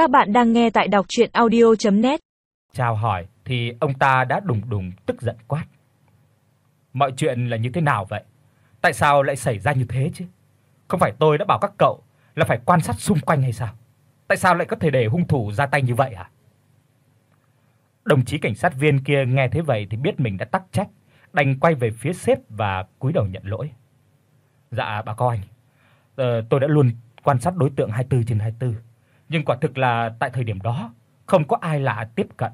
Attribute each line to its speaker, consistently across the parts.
Speaker 1: Các bạn đang nghe tại đọc audio net
Speaker 2: Chào hỏi thì ông ta đã đùng đùng tức giận quát. Mọi chuyện là như thế nào vậy? Tại sao lại xảy ra như thế chứ? Không phải tôi đã bảo các cậu là phải quan sát xung quanh hay sao? Tại sao lại có thể để hung thủ ra tay như vậy à? Đồng chí cảnh sát viên kia nghe thế vậy thì biết mình đã tắc trách, đành quay về phía sếp và cúi đầu nhận lỗi. Dạ bà coi, ờ, tôi đã luôn quan sát đối tượng 24 trên 24, nhưng quả thực là tại thời điểm đó không có ai lạ tiếp cận.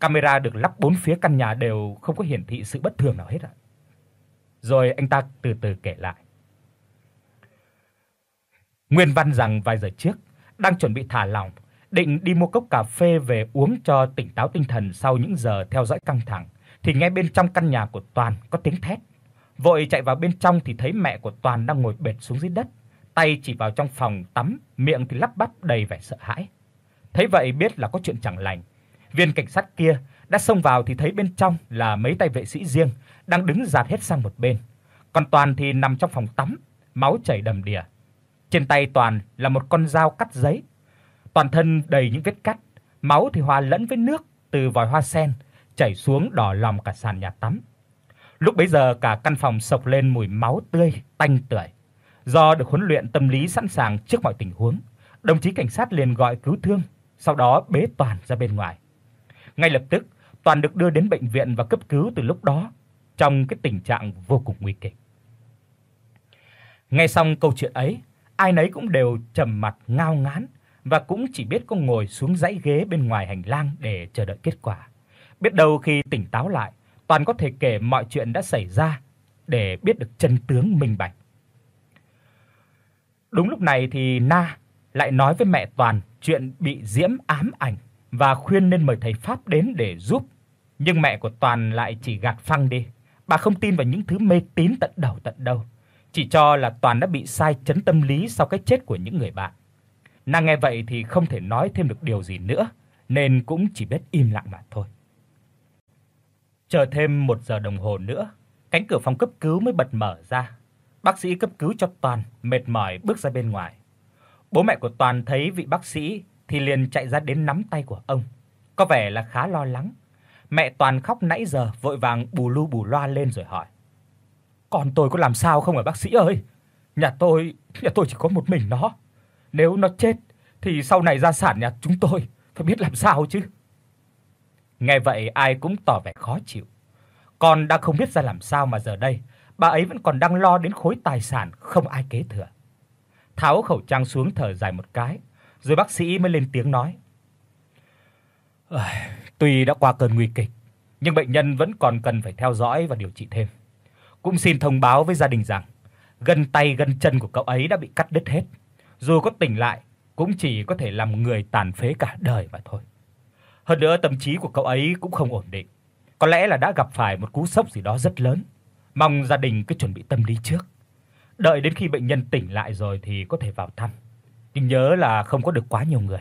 Speaker 2: Camera được lắp bốn phía căn nhà đều không có hiển thị sự bất thường nào hết ạ. Rồi anh ta từ từ kể lại. Nguyên văn rằng vài giờ trước, đang chuẩn bị thả lỏng, định đi mua cốc cà phê về uống cho tỉnh táo tinh thần sau những giờ theo dõi căng thẳng, thì nghe bên trong căn nhà của Toàn có tiếng thét. Vội chạy vào bên trong thì thấy mẹ của Toàn đang ngồi bệt xuống dưới đất, tay chỉ vào trong phòng tắm, miệng thì lắp bắp đầy vẻ sợ hãi. Thấy vậy biết là có chuyện chẳng lành. Viên cảnh sát kia đã xông vào thì thấy bên trong là mấy tay vệ sĩ riêng đang đứng dạt hết sang một bên. Còn Toàn thì nằm trong phòng tắm, máu chảy đầm đìa. Trên tay Toàn là một con dao cắt giấy. Toàn thân đầy những vết cắt, máu thì hòa lẫn với nước từ vòi hoa sen chảy xuống đỏ lòm cả sàn nhà tắm. Lúc bấy giờ cả căn phòng sộc lên mùi máu tươi tanh tưởi. Do được huấn luyện tâm lý sẵn sàng trước mọi tình huống, đồng chí cảnh sát liền gọi cứu thương, sau đó bế Toàn ra bên ngoài. Ngay lập tức, Toàn được đưa đến bệnh viện và cấp cứu từ lúc đó trong cái tình trạng vô cùng nguy kịch. Nghe xong câu chuyện ấy, ai nấy cũng đều trầm mặt ngao ngán và cũng chỉ biết cô ngồi xuống dãy ghế bên ngoài hành lang để chờ đợi kết quả. Biết đâu khi tỉnh táo lại, Toàn có thể kể mọi chuyện đã xảy ra để biết được chân tướng minh bạch. Đúng lúc này thì Na lại nói với mẹ Toàn chuyện bị Diễm ám ảnh và khuyên nên mời thầy pháp đến để giúp. Nhưng mẹ của Toàn lại chỉ gạt phăng đi. Bà không tin vào những thứ mê tín tận đầu tận đâu, chỉ cho là Toàn đã bị sai chấn tâm lý sau cái chết của những người bạn. Nàng nghe vậy thì không thể nói thêm được điều gì nữa, nên cũng chỉ biết im lặng mà thôi. Chờ thêm một giờ đồng hồ nữa, cánh cửa phòng cấp cứu mới bật mở ra. Bác sĩ cấp cứu cho Toàn mệt mỏi bước ra bên ngoài. Bố mẹ của Toàn thấy vị bác sĩ thì liền chạy ra đến nắm tay của ông, có vẻ là khá lo lắng. Mẹ Toàn khóc nãy giờ vội vàng bù lu bù loa lên rồi hỏi: "Con tôi có làm sao không hả bác sĩ ơi? Nhà tôi, nhà tôi chỉ có một mình nó. Nếu nó chết thì sau này gia sản nhà chúng tôi phải biết làm sao chứ?" Nghe vậy ai cũng tỏ vẻ khó chịu. Con đã không biết ra làm sao mà giờ đây, bà ấy vẫn còn đang lo đến khối tài sản không ai kế thừa. Tháo khẩu trang xuống thở dài một cái, rồi bác sĩ mới lên tiếng nói: "Tuy đã qua cơn nguy kịch, nhưng bệnh nhân vẫn còn cần phải theo dõi và điều trị thêm. Cũng xin thông báo với gia đình rằng gân tay gân chân của cậu ấy đã bị cắt đứt hết, dù có tỉnh lại cũng chỉ có thể làm người tàn phế cả đời mà thôi." Hơn nữa tâm trí của cậu ấy cũng không ổn định. Có lẽ là đã gặp phải một cú sốc gì đó rất lớn. Mong gia đình cứ chuẩn bị tâm lý trước. Đợi đến khi bệnh nhân tỉnh lại rồi thì có thể vào thăm. Nhưng nhớ là không có được quá nhiều người,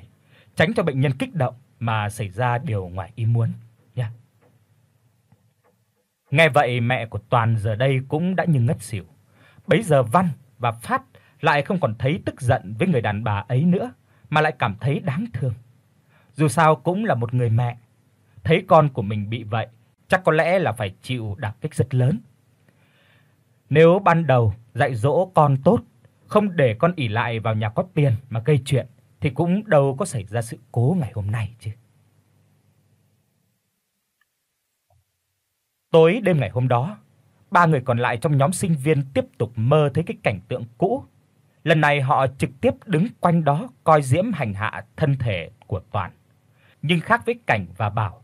Speaker 2: tránh cho bệnh nhân kích động mà xảy ra điều ngoài ý muốn nha. Nghe vậy mẹ của Toàn giờ đây cũng đã như ngất xỉu. Bấy giờ Văn và Phát lại không còn thấy tức giận với người đàn bà ấy nữa, mà lại cảm thấy đáng thương. Dù sao cũng là một người mẹ, thấy con của mình bị vậy, chắc có lẽ là phải chịu đả kích rất lớn. Nếu ban đầu dạy dỗ con tốt, không để con ỷ lại vào nhà có tiền mà gây chuyện thì cũng đâu có xảy ra sự cố ngày hôm nay chứ. Tối đêm ngày hôm đó, ba người còn lại trong nhóm sinh viên tiếp tục mơ thấy cái cảnh tượng cũ. Lần này họ trực tiếp đứng quanh đó coi Diễm hành hạ thân thể của Toàn nhưng khác với Cảnh và Bảo.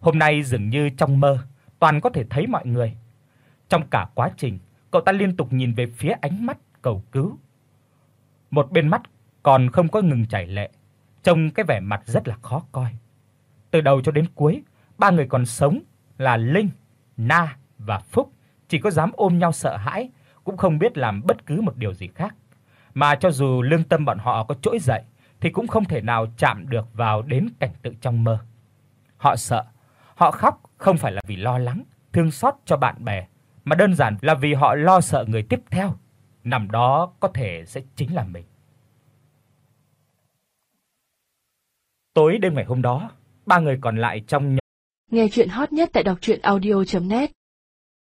Speaker 2: Hôm nay dường như trong mơ, toàn có thể thấy mọi người. Trong cả quá trình, cậu ta liên tục nhìn về phía ánh mắt cầu cứu. Một bên mắt còn không có ngừng chảy lệ, trông cái vẻ mặt rất là khó coi. Từ đầu cho đến cuối, ba người còn sống là Linh, Na và Phúc chỉ có dám ôm nhau sợ hãi, cũng không biết làm bất cứ một điều gì khác. Mà cho dù lương tâm bọn họ có trỗi dậy, thì cũng không thể nào chạm được vào đến cảnh tượng trong mơ. Họ sợ, họ khóc không phải là vì lo lắng, thương xót cho bạn bè, mà đơn giản là vì họ lo sợ người tiếp theo, nằm đó có thể sẽ chính là mình. Tối đêm ngày hôm đó, ba người còn lại trong
Speaker 3: Nghe truyện hot nhất tại doctruyenaudio.net